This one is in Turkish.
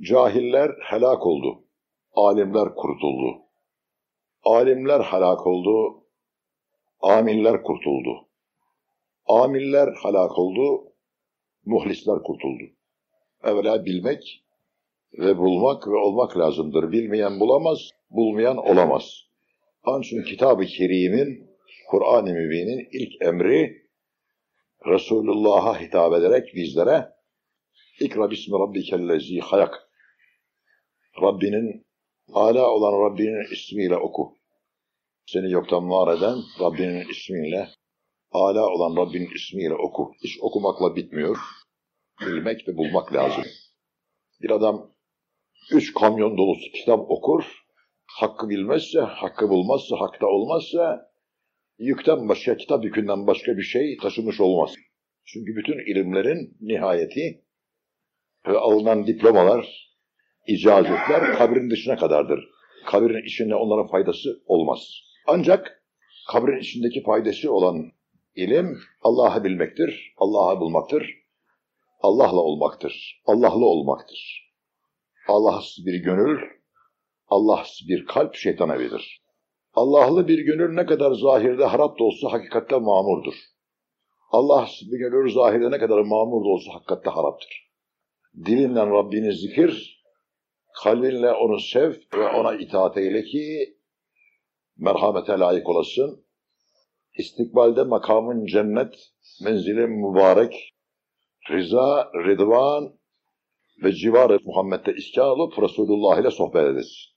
Cahiller helak oldu. Alimler kurtuldu. Alimler helak oldu. Amiller kurtuldu. Amiller helak oldu. Muhlisler kurtuldu. Evvela bilmek ve bulmak ve olmak lazımdır. Bilmeyen bulamaz, bulmayan olamaz. İçin Kitab-ı Kerim'in, Kur'an-ı Mübin'in ilk emri Resulullah'a hitap ederek bizlere İkra bismi rabbikellezi halak. Rabbinin, ala olan Rabbinin ismiyle oku. Seni yoktan var eden Rabbinin ismiyle, ala olan Rabbinin ismiyle oku. İş okumakla bitmiyor. Bilmek ve bulmak lazım. Bir adam üç kamyon dolusu kitap okur, hakkı bilmezse, hakkı bulmazsa, hakta olmazsa, yükten başka, kitap yükünden başka bir şey taşımış olmaz. Çünkü bütün ilimlerin nihayeti ve alınan diplomalar, icazetler kabrin dışına kadardır. Kabrin içinde onların faydası olmaz. Ancak kabrin içindeki faydası olan ilim Allah'ı bilmektir, Allah'ı bulmaktır, Allah'la olmaktır, Allah'lı olmaktır. Allahsız bir gönül, Allahsız bir kalp şeytan evidir. Allah'lı bir gönül ne kadar zahirde harap da olsa hakikatte mamurdur. Allahsız bir gönül zahirde ne kadar mamur da olsa hakikatte haraptır. Dilinle Rabbini zikir, kalbinle onu sev ve ona itaat eyle ki merhamete layık olasın. İstikbalde makamın cennet, menzilin mübarek, rıza, rıdvan ve civar Muhammed'de iskan olup Resulullah ile sohbet edesin.